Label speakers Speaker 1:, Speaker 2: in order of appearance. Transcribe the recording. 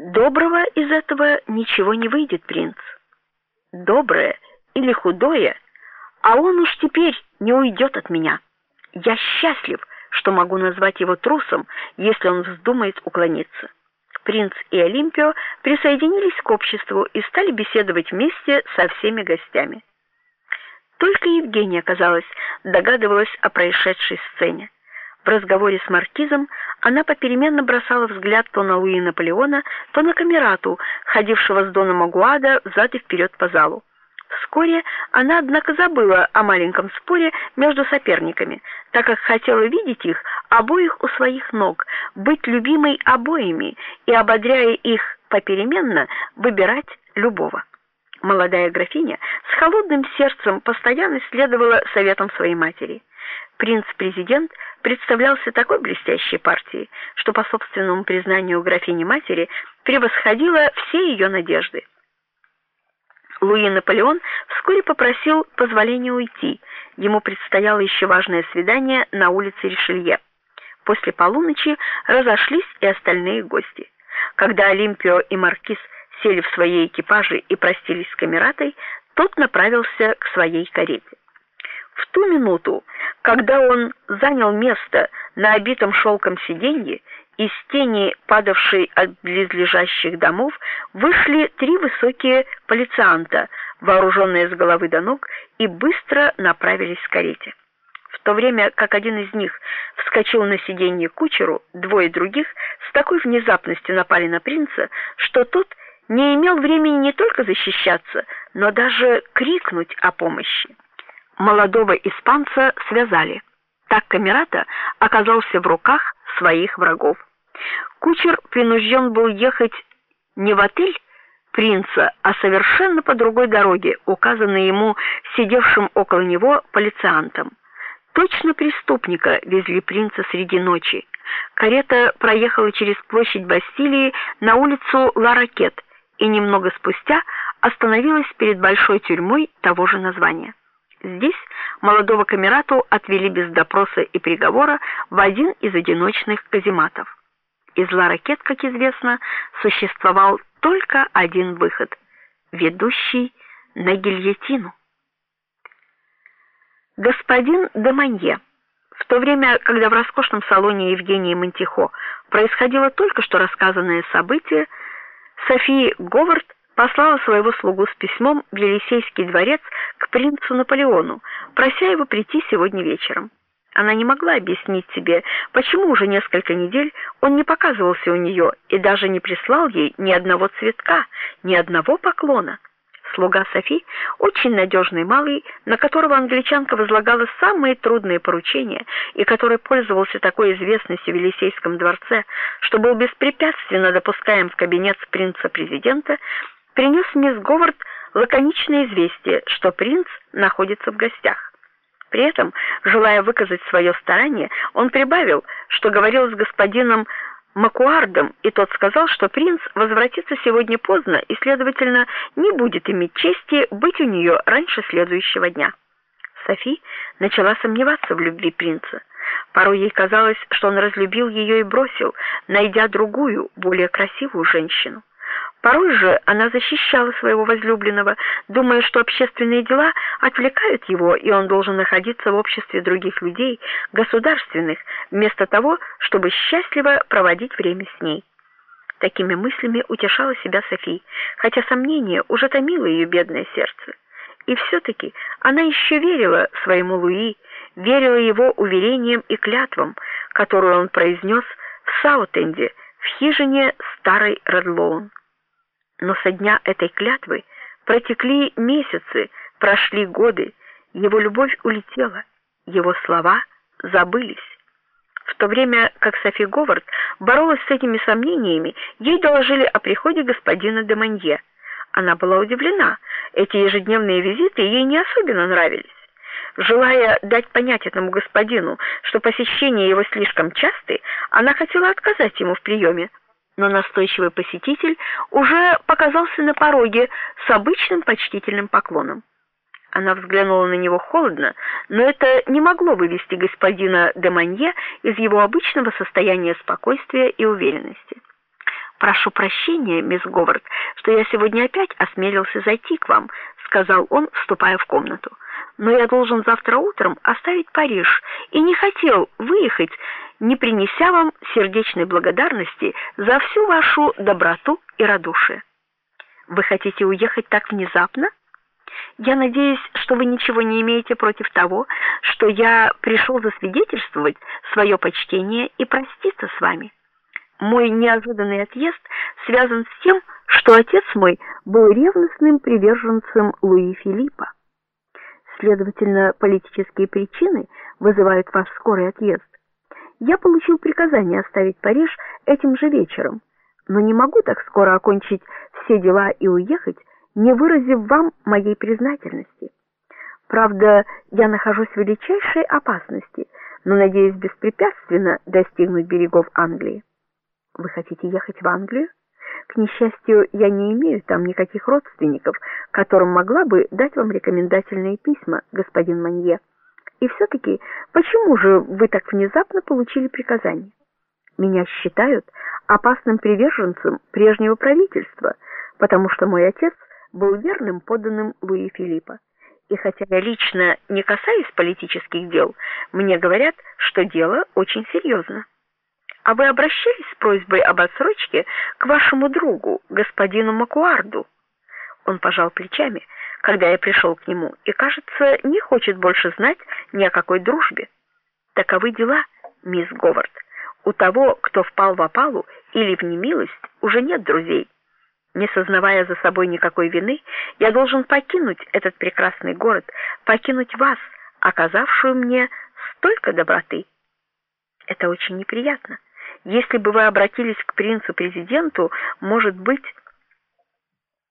Speaker 1: Доброго из этого ничего не выйдет, принц. Доброе или худое, а он уж теперь не уйдет от меня. Я счастлив, что могу назвать его трусом, если он вздумает уклониться. Принц и Олимпио присоединились к обществу и стали беседовать вместе со всеми гостями. Только Евгения, казалось, догадывалась о происшедшей сцене. В разговоре с маркизом она попеременно бросала взгляд то на Луи Наполеона, то на камерату, ходившего с доном Агуада взад и вперед по залу. Вскоре она однако забыла о маленьком споре между соперниками, так как хотела видеть их обоих у своих ног, быть любимой обоими и ободряя их попеременно выбирать любого. Молодая графиня с холодным сердцем постоянно следовала советам своей матери. Принц-президент представлялся такой блестящей партией, что по собственному признанию графини-матери превосходила все ее надежды. Луи Наполеон вскоре попросил позволения уйти. Ему предстояло еще важное свидание на улице Ришелье. После полуночи разошлись и остальные гости. Когда Олимпио и маркиз сели в свои экипажи и простились с камератой, тот направился к своей карете. В ту минуту, когда он занял место на обитом шелком сиденье, из тени, падавшей от близлежащих домов, вышли три высокие полицианта, вооруженные с головы до ног, и быстро направились к карете. В то время как один из них вскочил на сиденье кучеру, двое других с такой внезапностью напали на принца, что тот не имел времени не только защищаться, но даже крикнуть о помощи. Молодого испанца связали. Так Камерата оказался в руках своих врагов. Кучер принужден был ехать не в отель принца, а совершенно по другой дороге, указанной ему сидевшим около него полициантом. Точно преступника везли принца среди ночи. Карета проехала через площадь Бастилии на улицу Ла-Ракет и немного спустя остановилась перед большой тюрьмой того же названия. Здесь молодого камерату отвели без допроса и приговора в один из одиночных казематов. Из Ла-Ракет, как известно, существовал только один выход, ведущий на гильотину. Господин Деманье в то время, когда в роскошном салоне Евгении Монтихо происходило только что рассказанное событие, София Говард послала своего слугу с письмом в Елисейский дворец к принцу Наполеону, прося его прийти сегодня вечером. Она не могла объяснить себе, почему уже несколько недель он не показывался у нее и даже не прислал ей ни одного цветка, ни одного поклона. Слуга Софи, очень надежный малый, на которого англичанка возлагала самые трудные поручения и который пользовался такой известностью в Елисейском дворце, что был беспрепятственно допускаем в кабинет принца-президента, принес мисс Говард лаконичное известие, что принц находится в гостях. При этом, желая выказать свое старание, он прибавил, что говорил с господином Макуардом, и тот сказал, что принц возвратится сегодня поздно и, следовательно, не будет иметь чести быть у нее раньше следующего дня. Софи начала сомневаться в любви принца. Порой ей казалось, что он разлюбил ее и бросил, найдя другую, более красивую женщину. Порой же она защищала своего возлюбленного, думая, что общественные дела отвлекают его, и он должен находиться в обществе других людей, государственных, вместо того, чтобы счастливо проводить время с ней. Такими мыслями утешала себя Софи, хотя сомнение уже томило ее бедное сердце. И все таки она еще верила своему Луи, верила его уверениям и клятвам, которые он произнес в Саутенде, в хижине старой Редлоун. Но со дня этой клятвы протекли месяцы, прошли годы, его любовь улетела, его слова забылись. В то время как Софи Говард боролась с этими сомнениями, ей доложили о приходе господина де Манье. Она была удивлена. Эти ежедневные визиты ей не особенно нравились. Желая дать понять этому господину, что посещения его слишком часты, она хотела отказать ему в приеме, но настойчивый посетитель уже показался на пороге с обычным почтительным поклоном. Она взглянула на него холодно, но это не могло вывести господина де Манье из его обычного состояния спокойствия и уверенности. Прошу прощения, мисс Говард, что я сегодня опять осмелился зайти к вам, сказал он, вступая в комнату. Но я должен завтра утром оставить Париж и не хотел выехать, не принеся вам сердечной благодарности за всю вашу доброту и радушие. Вы хотите уехать так внезапно? Я надеюсь, что вы ничего не имеете против того, что я пришел засвидетельствовать свое почтение и проститься с вами. Мой неожиданный отъезд связан с тем, что отец мой был ревностным приверженцем Луи Филиппа. Следовательно, политические причины вызывают ваш скорый отъезд. Я получил приказание оставить Париж этим же вечером, но не могу так скоро окончить все дела и уехать, не выразив вам моей признательности. Правда, я нахожусь в величайшей опасности, но надеюсь беспрепятственно достигнуть берегов Англии. Вы хотите ехать в Англию? К несчастью, я не имею там никаких родственников, которым могла бы дать вам рекомендательные письма, господин Манье. И все таки почему же вы так внезапно получили приказание? Меня считают опасным приверженцем прежнего правительства, потому что мой отец был верным подданным Луи Филиппа. И хотя я лично не касаюсь политических дел, мне говорят, что дело очень серьезно. А вы обращались с просьбой об отсрочке к вашему другу, господину Макуарду? Он пожал плечами, когда я пришел к нему, и, кажется, не хочет больше знать ни о какой дружбе. Таковы дела, мисс Говард. У того, кто впал в опалу или в немилость, уже нет друзей. Не сознавая за собой никакой вины, я должен покинуть этот прекрасный город, покинуть вас, оказавшую мне столько доброты. Это очень неприятно. Если бы вы обратились к принцу-президенту, может быть,